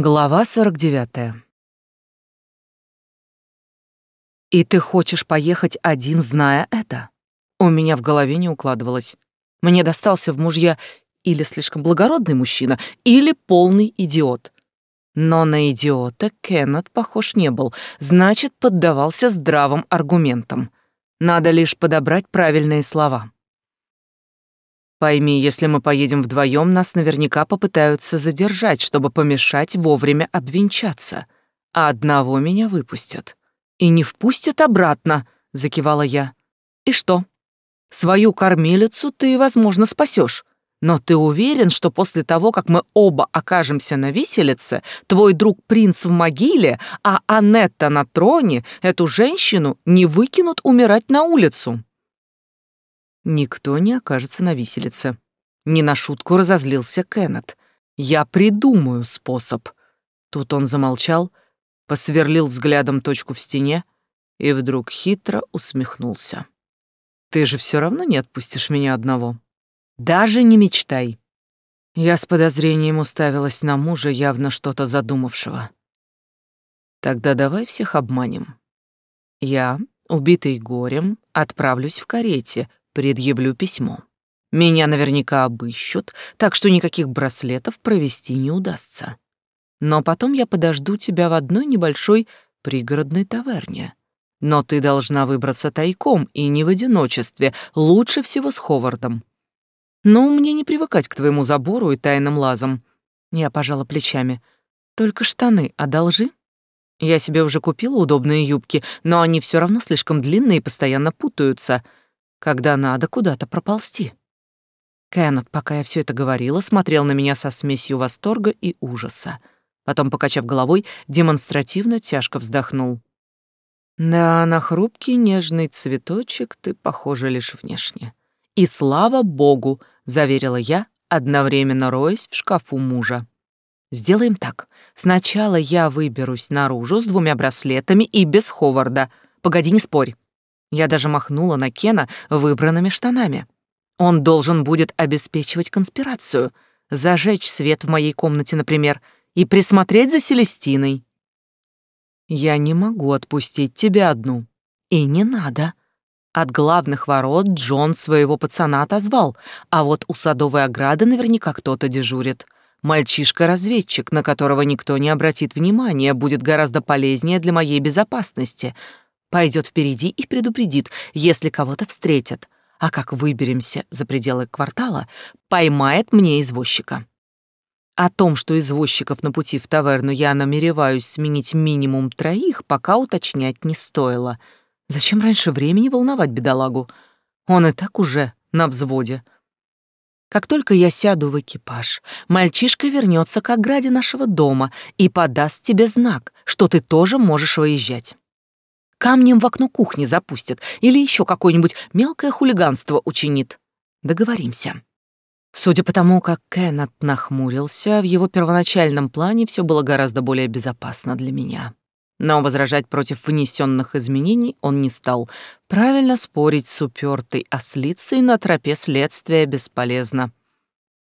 Глава 49. «И ты хочешь поехать один, зная это?» У меня в голове не укладывалось. Мне достался в мужья или слишком благородный мужчина, или полный идиот. Но на идиота Кеннет похож не был, значит, поддавался здравым аргументам. Надо лишь подобрать правильные слова. Пойми, если мы поедем вдвоем, нас наверняка попытаются задержать, чтобы помешать вовремя обвенчаться. А одного меня выпустят. И не впустят обратно, закивала я. И что? Свою кормилицу ты, возможно, спасешь. Но ты уверен, что после того, как мы оба окажемся на виселице, твой друг принц в могиле, а Анетта на троне, эту женщину не выкинут умирать на улицу? Никто не окажется на виселице. Не на шутку разозлился Кеннет. Я придумаю способ. Тут он замолчал, посверлил взглядом точку в стене и вдруг хитро усмехнулся. Ты же все равно не отпустишь меня одного. Даже не мечтай. Я с подозрением уставилась на мужа, явно что-то задумавшего. Тогда давай всех обманем. Я, убитый горем, отправлюсь в карете, предъявлю письмо. Меня наверняка обыщут, так что никаких браслетов провести не удастся. Но потом я подожду тебя в одной небольшой пригородной таверне. Но ты должна выбраться тайком и не в одиночестве, лучше всего с Ховардом. Ну, мне не привыкать к твоему забору и тайным лазам. Я пожала плечами. Только штаны одолжи. Я себе уже купила удобные юбки, но они все равно слишком длинные и постоянно путаются — когда надо куда-то проползти. Кеннет, пока я все это говорила, смотрел на меня со смесью восторга и ужаса. Потом, покачав головой, демонстративно тяжко вздохнул. «Да, на хрупкий нежный цветочек ты похожа лишь внешне. И слава богу!» — заверила я, одновременно роясь в шкафу мужа. «Сделаем так. Сначала я выберусь наружу с двумя браслетами и без Ховарда. Погоди, не спорь. Я даже махнула на Кена выбранными штанами. Он должен будет обеспечивать конспирацию, зажечь свет в моей комнате, например, и присмотреть за Селестиной. Я не могу отпустить тебя одну. И не надо. От главных ворот Джон своего пацана отозвал, а вот у садовой ограды наверняка кто-то дежурит. Мальчишка-разведчик, на которого никто не обратит внимания, будет гораздо полезнее для моей безопасности — пойдет впереди и предупредит, если кого-то встретят, а как выберемся за пределы квартала, поймает мне извозчика. О том, что извозчиков на пути в таверну я намереваюсь сменить минимум троих, пока уточнять не стоило. Зачем раньше времени волновать бедолагу? Он и так уже на взводе. Как только я сяду в экипаж, мальчишка вернется к ограде нашего дома и подаст тебе знак, что ты тоже можешь выезжать камнем в окно кухни запустит или еще какое-нибудь мелкое хулиганство учинит. Договоримся. Судя по тому, как Кеннет нахмурился, в его первоначальном плане все было гораздо более безопасно для меня. Но возражать против внесенных изменений он не стал. Правильно спорить с упертой ослицей на тропе следствия бесполезно.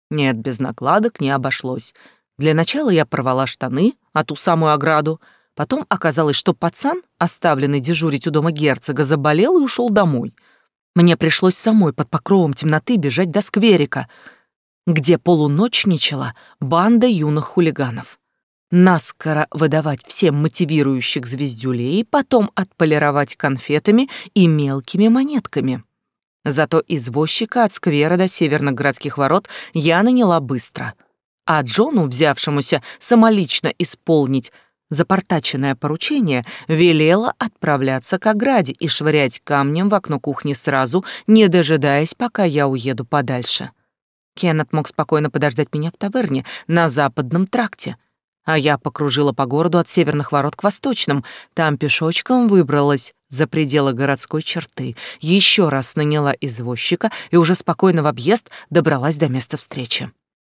Нет, без накладок не обошлось. Для начала я порвала штаны, а ту самую ограду — Потом оказалось, что пацан, оставленный дежурить у дома герцога, заболел и ушел домой. Мне пришлось самой под покровом темноты бежать до скверика, где полуночничала банда юных хулиганов. Наскоро выдавать всем мотивирующих звездюлей, потом отполировать конфетами и мелкими монетками. Зато извозчика от сквера до северных городских ворот я наняла быстро. А Джону, взявшемуся самолично исполнить запортаченное поручение, велела отправляться к ограде и швырять камнем в окно кухни сразу, не дожидаясь, пока я уеду подальше. Кеннет мог спокойно подождать меня в таверне на западном тракте, а я покружила по городу от северных ворот к восточным, там пешочком выбралась за пределы городской черты, еще раз наняла извозчика и уже спокойно в объезд добралась до места встречи.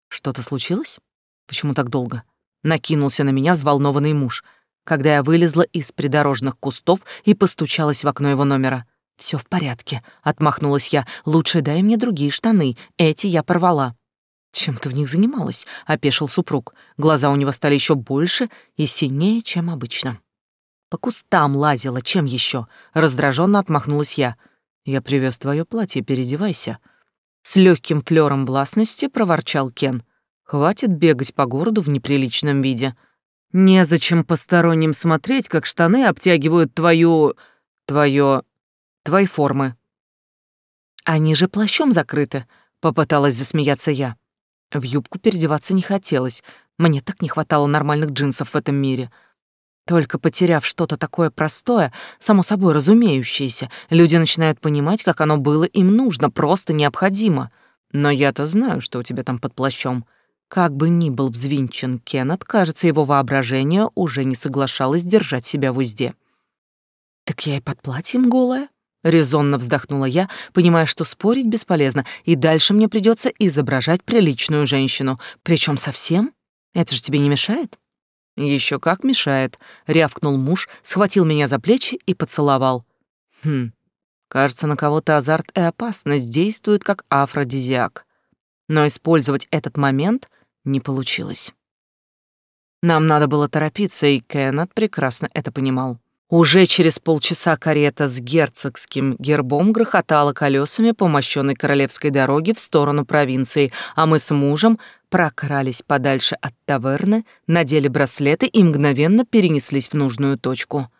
Что-то случилось? Почему так долго? Накинулся на меня взволнованный муж, когда я вылезла из придорожных кустов и постучалась в окно его номера. Все в порядке», — отмахнулась я. «Лучше дай мне другие штаны, эти я порвала». Чем ты в них занималась? опешил супруг. Глаза у него стали еще больше и синее, чем обычно. По кустам лазила, чем еще? Раздраженно отмахнулась я. Я привез твое платье, переодевайся. С легким флером властности проворчал Кен. Хватит бегать по городу в неприличном виде. Незачем посторонним смотреть, как штаны обтягивают твою... твое... твои формы. Они же плащом закрыты, попыталась засмеяться я. В юбку переодеваться не хотелось. Мне так не хватало нормальных джинсов в этом мире. Только потеряв что-то такое простое, само собой разумеющееся, люди начинают понимать, как оно было им нужно, просто необходимо. Но я-то знаю, что у тебя там под плащом. Как бы ни был взвинчен Кеннет, кажется, его воображение уже не соглашалось держать себя в узде. «Так я и под платьем голая?» — резонно вздохнула я, понимая, что спорить бесполезно, и дальше мне придется изображать приличную женщину. Причем совсем? Это же тебе не мешает? Еще как мешает, рявкнул муж, схватил меня за плечи и поцеловал. Хм, кажется, на кого-то азарт и опасность действуют как афродизиак. Но использовать этот момент не получилось. Нам надо было торопиться, и Кеннет прекрасно это понимал. Уже через полчаса карета с герцогским гербом грохотала колесами по мощенной королевской дороге в сторону провинции, а мы с мужем прокрались подальше от таверны, надели браслеты и мгновенно перенеслись в нужную точку.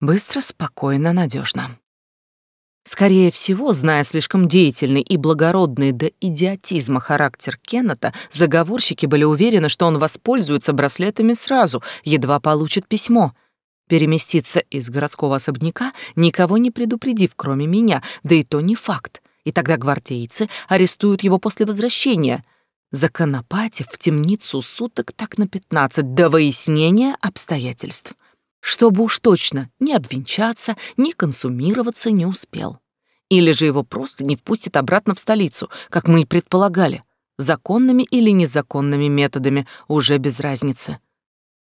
Быстро, спокойно, надежно. Скорее всего, зная слишком деятельный и благородный до идиотизма характер Кеннета, заговорщики были уверены, что он воспользуется браслетами сразу, едва получит письмо. Переместиться из городского особняка, никого не предупредив, кроме меня, да и то не факт. И тогда гвардейцы арестуют его после возвращения, законопатив в темницу суток так на пятнадцать до выяснения обстоятельств чтобы уж точно ни обвенчаться, ни консумироваться не успел. Или же его просто не впустят обратно в столицу, как мы и предполагали, законными или незаконными методами, уже без разницы.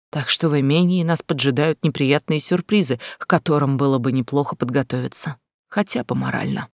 Так что в имении нас поджидают неприятные сюрпризы, к которым было бы неплохо подготовиться, хотя бы морально.